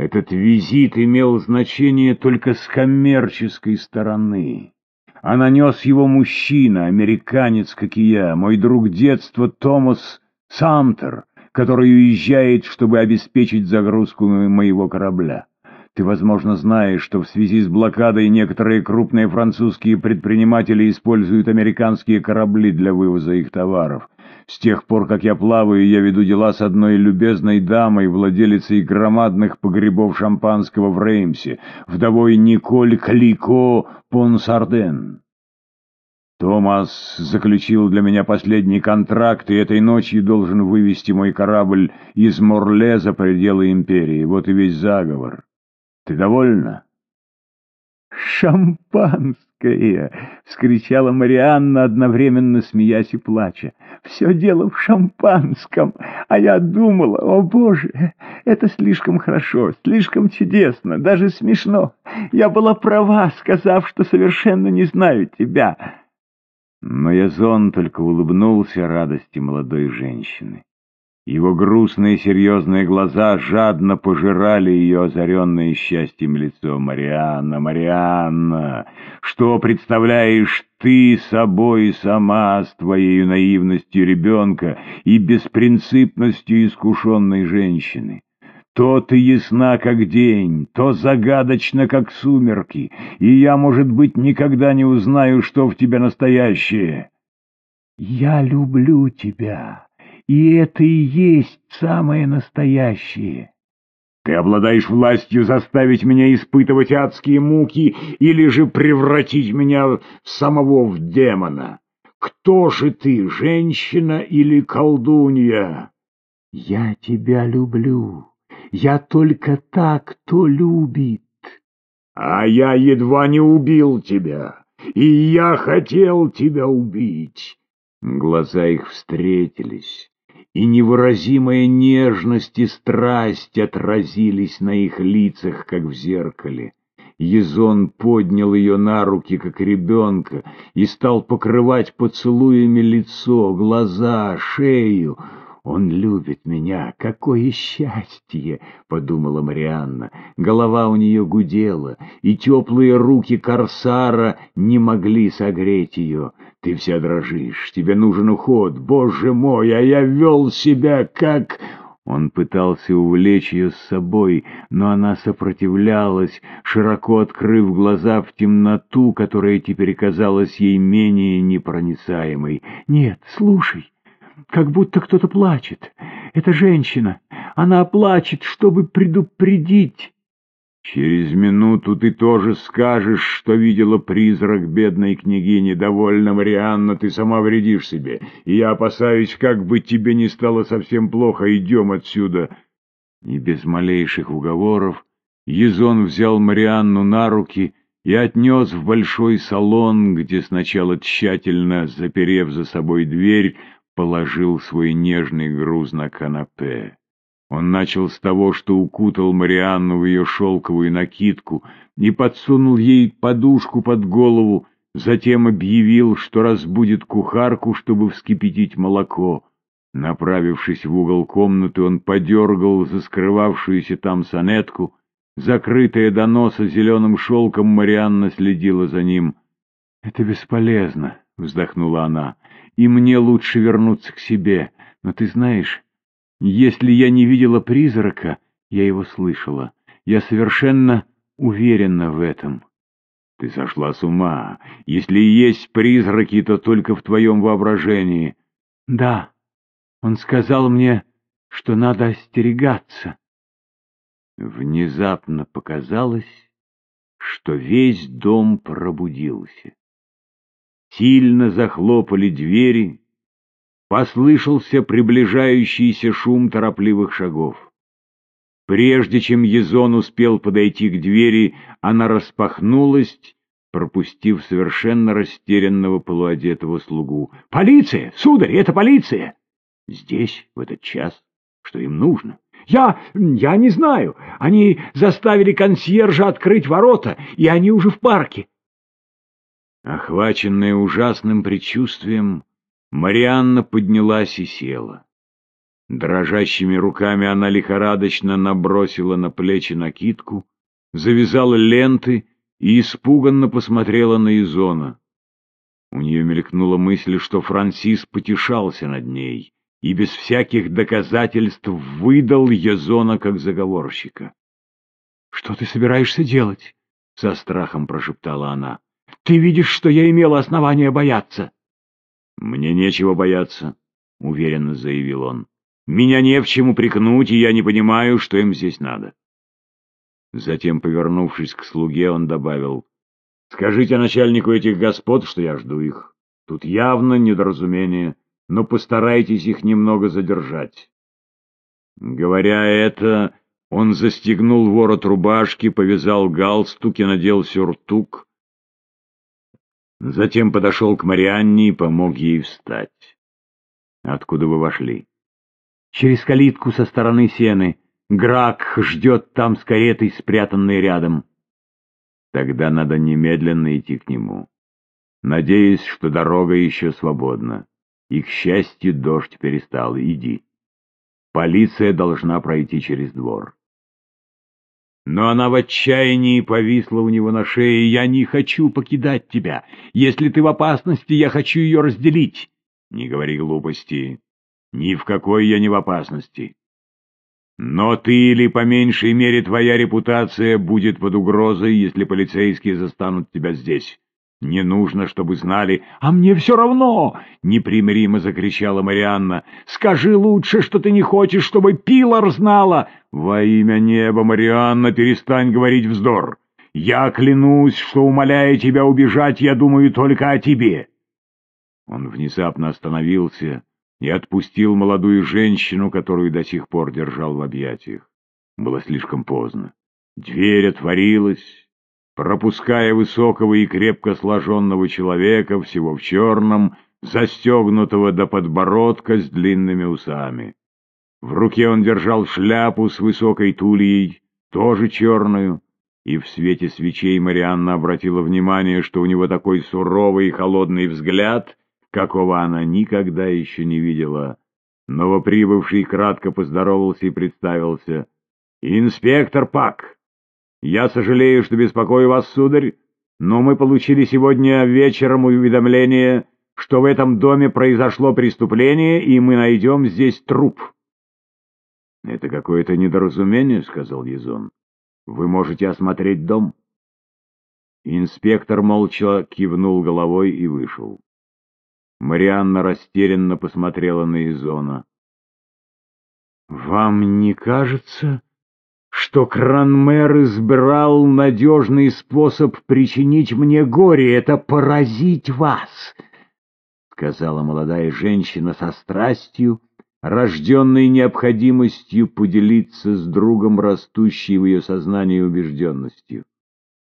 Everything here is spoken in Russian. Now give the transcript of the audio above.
Этот визит имел значение только с коммерческой стороны. А нанес его мужчина, американец, как и я, мой друг детства Томас Самтер, который уезжает, чтобы обеспечить загрузку моего корабля. Ты, возможно, знаешь, что в связи с блокадой некоторые крупные французские предприниматели используют американские корабли для вывоза их товаров. С тех пор, как я плаваю, я веду дела с одной любезной дамой, владелицей громадных погребов шампанского в Реймсе, вдовой Николь Клико Понсарден. Томас заключил для меня последний контракт, и этой ночью должен вывести мой корабль из Морле за пределы империи. Вот и весь заговор. Ты довольна? «Шампанское!» — вскричала Марианна, одновременно смеясь и плача. «Все дело в шампанском, а я думала, о боже, это слишком хорошо, слишком чудесно, даже смешно. Я была права, сказав, что совершенно не знаю тебя». Но Язон только улыбнулся радости молодой женщины. Его грустные серьезные глаза жадно пожирали ее озаренное счастьем лицо. «Марианна, Марианна, что представляешь ты собой сама с твоей наивностью ребенка и беспринципностью искушенной женщины?» То ты ясна, как день, то загадочно, как сумерки, и я, может быть, никогда не узнаю, что в тебе настоящее. Я люблю тебя, и это и есть самое настоящее. Ты обладаешь властью заставить меня испытывать адские муки или же превратить меня самого в демона. Кто же ты, женщина или колдунья? Я тебя люблю. Я только так, кто любит. А я едва не убил тебя, и я хотел тебя убить. Глаза их встретились и невыразимая нежность и страсть отразились на их лицах, как в зеркале. Езон поднял ее на руки, как ребенка, и стал покрывать поцелуями лицо, глаза, шею. «Он любит меня! Какое счастье!» — подумала Марианна. Голова у нее гудела, и теплые руки корсара не могли согреть ее. «Ты вся дрожишь, тебе нужен уход, боже мой, а я вел себя как...» Он пытался увлечь ее с собой, но она сопротивлялась, широко открыв глаза в темноту, которая теперь казалась ей менее непроницаемой. «Нет, слушай!» Как будто кто-то плачет. Это женщина. Она плачет, чтобы предупредить. Через минуту ты тоже скажешь, что видела призрак бедной княгини. Довольно, Марианна, ты сама вредишь себе. И я опасаюсь, как бы тебе не стало совсем плохо. Идем отсюда. И без малейших уговоров Езон взял Марианну на руки и отнес в большой салон, где сначала тщательно, заперев за собой дверь, положил свой нежный груз на канапе. Он начал с того, что укутал Марианну в ее шелковую накидку и подсунул ей подушку под голову, затем объявил, что разбудит кухарку, чтобы вскипятить молоко. Направившись в угол комнаты, он подергал заскрывавшуюся там сонетку. Закрытая до носа зеленым шелком, Марианна следила за ним. — Это бесполезно, — вздохнула она и мне лучше вернуться к себе. Но ты знаешь, если я не видела призрака, я его слышала. Я совершенно уверена в этом. Ты сошла с ума. Если есть призраки, то только в твоем воображении. Да, он сказал мне, что надо остерегаться. Внезапно показалось, что весь дом пробудился. Сильно захлопали двери, послышался приближающийся шум торопливых шагов. Прежде чем Езон успел подойти к двери, она распахнулась, пропустив совершенно растерянного полуодетого слугу. «Полиция! Сударь, это полиция!» «Здесь, в этот час? Что им нужно?» «Я... я не знаю. Они заставили консьержа открыть ворота, и они уже в парке». Охваченная ужасным предчувствием, Марианна поднялась и села. Дрожащими руками она лихорадочно набросила на плечи накидку, завязала ленты и испуганно посмотрела на Изона. У нее мелькнула мысль, что Франсис потешался над ней и без всяких доказательств выдал Язона как заговорщика. — Что ты собираешься делать? — со страхом прошептала она. — Ты видишь, что я имела основания бояться. — Мне нечего бояться, — уверенно заявил он. Меня не в чем упрекнуть, и я не понимаю, что им здесь надо. Затем, повернувшись к слуге, он добавил, «Скажите начальнику этих господ, что я жду их. Тут явно недоразумение, но постарайтесь их немного задержать». Говоря это, он застегнул ворот рубашки, повязал галстук и надел сюртук. Затем подошел к Марианне и помог ей встать. «Откуда вы вошли?» через калитку со стороны сены. Грак ждет там с каретой, спрятанной рядом. Тогда надо немедленно идти к нему. Надеюсь, что дорога еще свободна. И, к счастью, дождь перестал. Иди. Полиция должна пройти через двор. Но она в отчаянии повисла у него на шее. «Я не хочу покидать тебя. Если ты в опасности, я хочу ее разделить». «Не говори глупости. Ни в какой я не в опасности. Но ты или, по меньшей мере, твоя репутация будет под угрозой, если полицейские застанут тебя здесь. Не нужно, чтобы знали. А мне все равно! Непримиримо закричала Марианна. Скажи лучше, что ты не хочешь, чтобы Пилар знала. Во имя неба, Марианна, перестань говорить вздор. Я клянусь, что, умоляя тебя убежать, я думаю только о тебе. Он внезапно остановился и отпустил молодую женщину, которую до сих пор держал в объятиях. Было слишком поздно. Дверь отворилась, пропуская высокого и крепко сложенного человека, всего в черном, застегнутого до подбородка с длинными усами. В руке он держал шляпу с высокой тульей, тоже черную, и в свете свечей Марианна обратила внимание, что у него такой суровый и холодный взгляд, какого она никогда еще не видела. Новоприбывший кратко поздоровался и представился. «Инспектор Пак, я сожалею, что беспокою вас, сударь, но мы получили сегодня вечером уведомление, что в этом доме произошло преступление, и мы найдем здесь труп». «Это какое-то недоразумение», — сказал Езон. «Вы можете осмотреть дом». Инспектор молча кивнул головой и вышел. Марианна растерянно посмотрела на Изона. «Вам не кажется, что Кранмер избрал надежный способ причинить мне горе? Это поразить вас!» — сказала молодая женщина со страстью, рожденной необходимостью поделиться с другом растущей в ее сознании убежденностью.